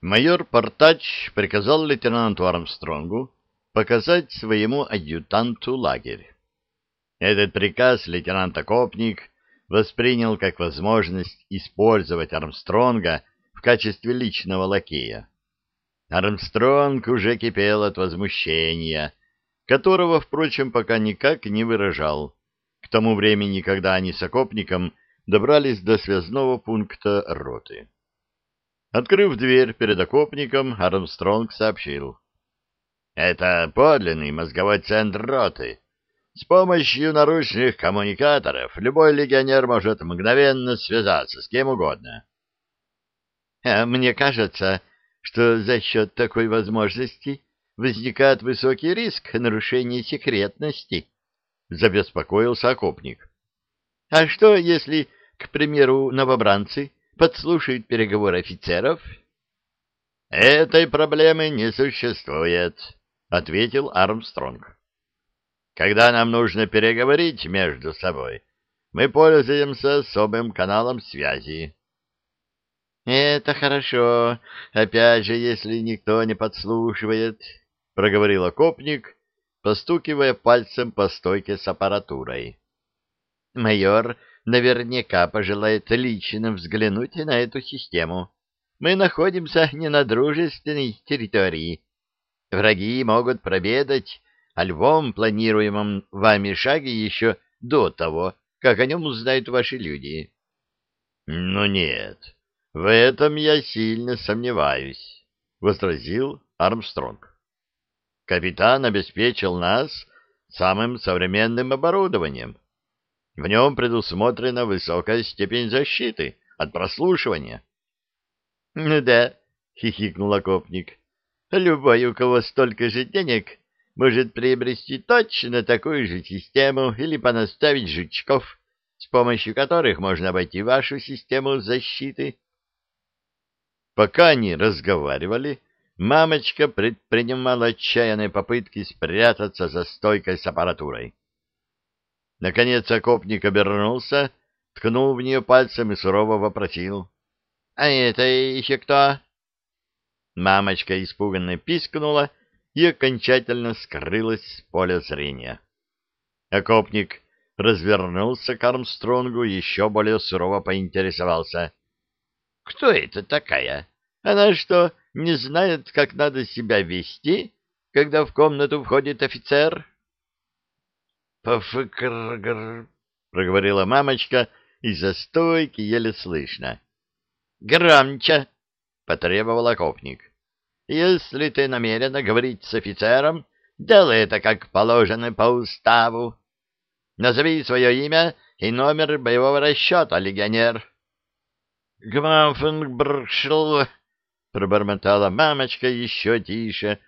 Майор Портач приказал лейтенанту Армстронгу показать своему адъютанту лагерь. Этот приказ лейтенант Окопник воспринял как возможность использовать Армстронга в качестве личного лакея. Армстронг уже кипел от возмущения, которого, впрочем, пока никак не выражал. К тому времени, когда они с Окопником добрались до связного пункта роты. Открыв дверь перед окопником, Армстронг сообщил. «Это подлинный мозговой центр роты. С помощью наручных коммуникаторов любой легионер может мгновенно связаться с кем угодно». А «Мне кажется, что за счет такой возможности возникает высокий риск нарушения секретности», — забеспокоился окопник. «А что, если, к примеру, новобранцы подслушают переговоры офицеров? — Этой проблемы не существует, — ответил Армстронг. — Когда нам нужно переговорить между собой, мы пользуемся особым каналом связи. — Это хорошо, опять же, если никто не подслушивает, — проговорил окопник, постукивая пальцем по стойке с аппаратурой. — Майор наверняка пожелает лично взглянуть на эту систему. Мы находимся не на дружественной территории. Враги могут пробедать о львом планируемом вами шаге еще до того, как о нем узнают ваши люди. — Ну нет, в этом я сильно сомневаюсь, — возразил Армстронг. Капитан обеспечил нас самым современным оборудованием в нем предусмотрена высокая степень защиты от прослушивания. — Ну да, — хихикнул окопник, — любой, у кого столько же денег, может приобрести точно такую же систему или понаставить жучков, с помощью которых можно обойти вашу систему защиты. Пока они разговаривали, мамочка предпринимала отчаянные попытки спрятаться за стойкой с аппаратурой. Наконец окопник обернулся, ткнул в нее пальцем и сурово вопросил. — А это еще кто? Мамочка испуганно пискнула и окончательно скрылась с поля зрения. Окопник развернулся к Армстронгу и еще более сурово поинтересовался. — Кто это такая? Она что, не знает, как надо себя вести, когда в комнату входит офицер? — Пофыкр-гр, проговорила мамочка из-за стойки еле слышно. Громче, потребовал окопник. Если ты намерена говорить с офицером, делай это как положено по уставу. Назови свое имя и номер боевого расчета, легионер. Гмафенбршл, пробормотала мамочка еще тише,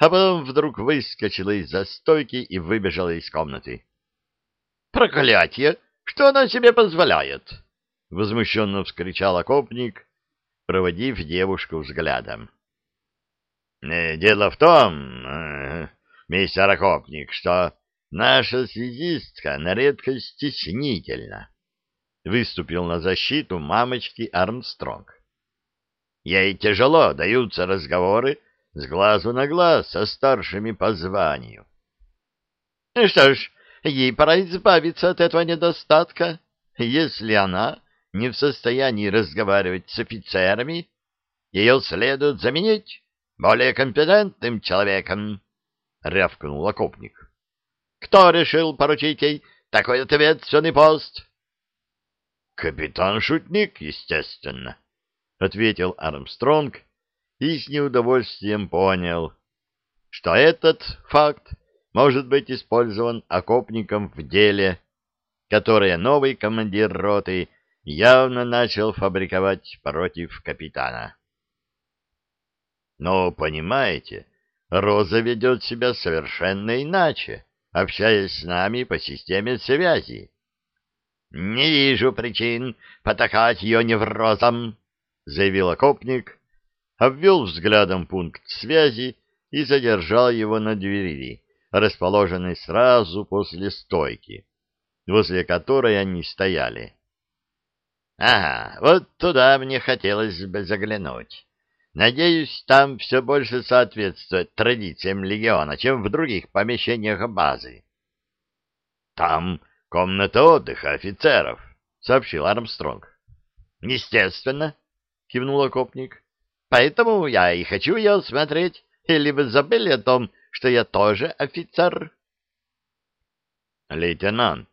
а потом вдруг выскочила из-за стойки и выбежала из комнаты. «Проклятие! Что она себе позволяет?» — возмущенно вскричал окопник, проводив девушку взглядом. «Э, «Дело в том, э, мистер окопник, что наша связистка на редкость стеснительна», — выступил на защиту мамочки Армстронг. «Ей тяжело даются разговоры, с глазу на глаз со старшими по званию. — Что ж, ей пора избавиться от этого недостатка. Если она не в состоянии разговаривать с офицерами, ее следует заменить более компетентным человеком, — рявкнул окопник. — Кто решил поручить ей такой ответственный пост? — Капитан-шутник, естественно, — ответил Армстронг, и с неудовольствием понял, что этот факт может быть использован окопником в деле, которое новый командир роты явно начал фабриковать против капитана. Но, понимаете, Роза ведет себя совершенно иначе, общаясь с нами по системе связи. — Не вижу причин потакать ее неврозом, — заявил окопник, обвел взглядом пункт связи и задержал его на двери, расположенной сразу после стойки, возле которой они стояли. — Ага, вот туда мне хотелось бы заглянуть. Надеюсь, там все больше соответствует традициям легиона, чем в других помещениях базы. — Там комната отдыха офицеров, — сообщил Армстронг. — Естественно, — кивнул окопник. — Поэтому я и хочу ее смотреть. Или вы забыли о том, что я тоже офицер? — Лейтенант,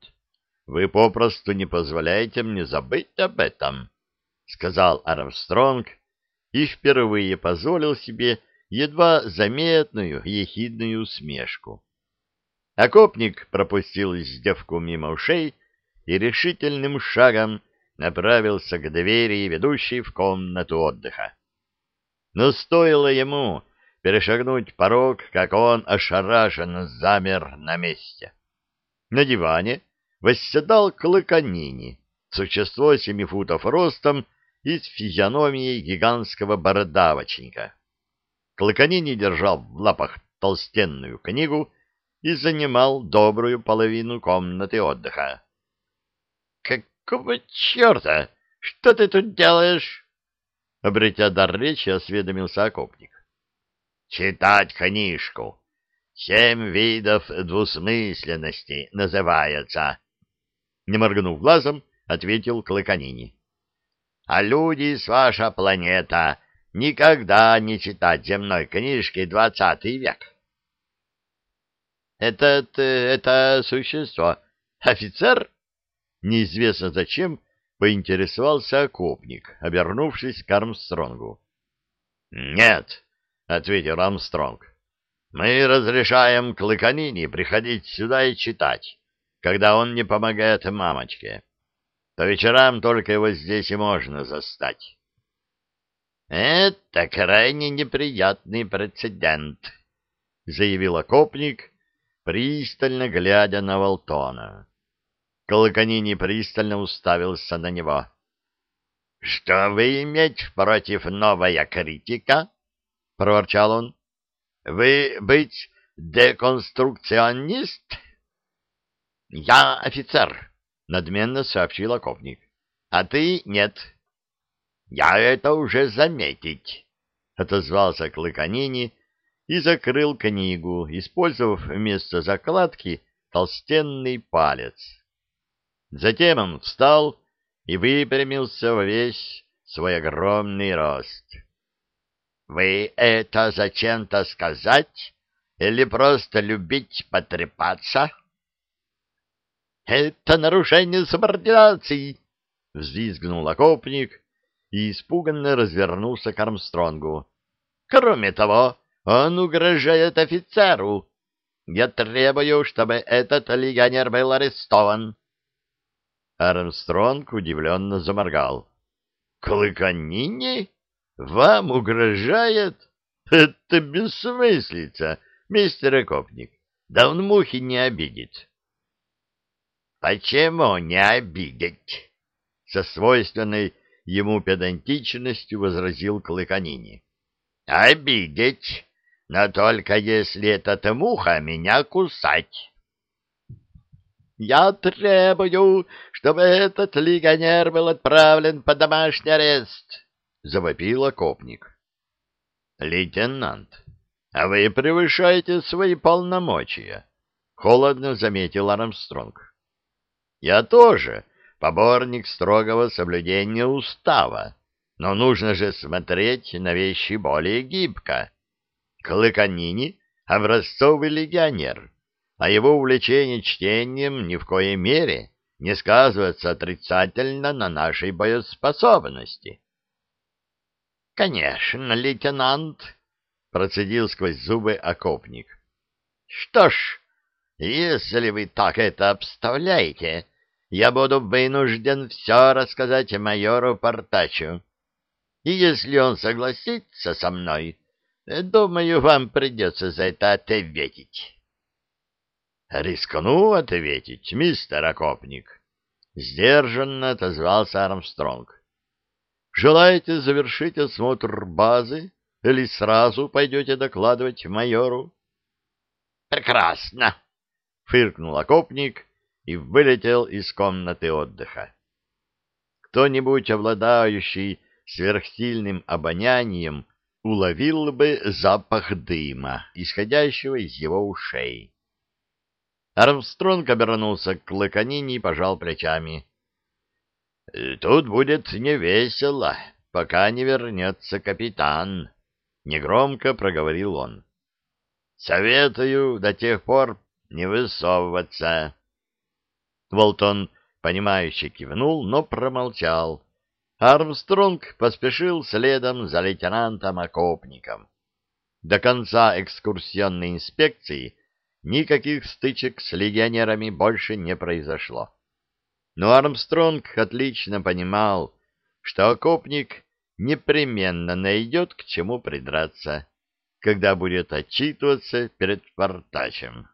вы попросту не позволяете мне забыть об этом, — сказал Армстронг и впервые позволил себе едва заметную ехидную усмешку. Окопник пропустил издевку мимо ушей и решительным шагом направился к двери, ведущей в комнату отдыха. Но стоило ему перешагнуть порог, как он ошарашенно замер на месте. На диване восседал Клыканини, существо семи футов ростом и с физиономией гигантского бородавочника. Клыканини держал в лапах толстенную книгу и занимал добрую половину комнаты отдыха. — Какого черта? Что ты тут делаешь? — обретя дар речи, осведомился окопник. — Читать книжку. Семь видов двусмысленности называется, не моргнув глазом, ответил Клыканини. А люди с ваша планета никогда не читать земной книжки двадцатый век. Этот, это существо, офицер? Неизвестно зачем поинтересовался окопник, обернувшись к Армстронгу. «Нет», — ответил Армстронг, — «мы разрешаем Клыканини приходить сюда и читать когда он не помогает мамочке. По вечерам только его здесь и можно застать. «Это крайне неприятный прецедент», — заявил окопник, пристально глядя на Волтона. Колоконини пристально уставился на него. «Что вы имеете против новая критика?» — проворчал он. «Вы быть деконструкционист?» — Я офицер, — надменно сообщил окопник. — А ты нет. — Я это уже заметить, — отозвался Клыканини и закрыл книгу, использовав вместо закладки толстенный палец. Затем он встал и выпрямился во весь свой огромный рост. — Вы это зачем-то сказать или просто любить потрепаться? — «Это нарушение субординации!» — взвизгнул окопник и испуганно развернулся к Армстронгу. «Кроме того, он угрожает офицеру. Я требую, чтобы этот легионер был арестован». Армстронг удивленно заморгал. «Клыканини? Вам угрожает? Это бессмыслица, мистер окопник. Да он мухи не обидит». «Почему не обидеть?» — со свойственной ему педантичностью возразил Клыканини. «Обидеть, но только если эта муха меня кусать». «Я требую, чтобы этот легионер был отправлен под домашний арест», — завопил окопник. «Лейтенант, а вы превышаете свои полномочия», — холодно заметил Армстронг. Я тоже поборник строгого соблюдения устава, но нужно же смотреть на вещи более гибко. Клыканини — образцовый легионер, а его увлечение чтением ни в коей мере не сказывается отрицательно на нашей боеспособности. — Конечно, лейтенант, — процедил сквозь зубы окопник. — Что ж, если вы так это обставляете, я буду вынужден все рассказать майору Портачу. И если он согласится со мной, думаю, вам придется за это ответить. — Рискну ответить, мистер окопник, — сдержанно отозвался Армстронг. — Желаете завершить осмотр базы или сразу пойдете докладывать майору? — Прекрасно! фыркнул окопник и вылетел из комнаты отдыха. Кто-нибудь, обладающий сверхсильным обонянием, уловил бы запах дыма, исходящего из его ушей. Армстронг обернулся к Лаканине и пожал плечами. — Тут будет невесело, пока не вернется капитан, — негромко проговорил он. — Советую до тех пор не высовываться. Волтон, понимающе кивнул, но промолчал. Армстронг поспешил следом за лейтенантом-окопником. До конца экскурсионной инспекции никаких стычек с легионерами больше не произошло. Но Армстронг отлично понимал, что окопник непременно найдет к чему придраться, когда будет отчитываться перед портачем.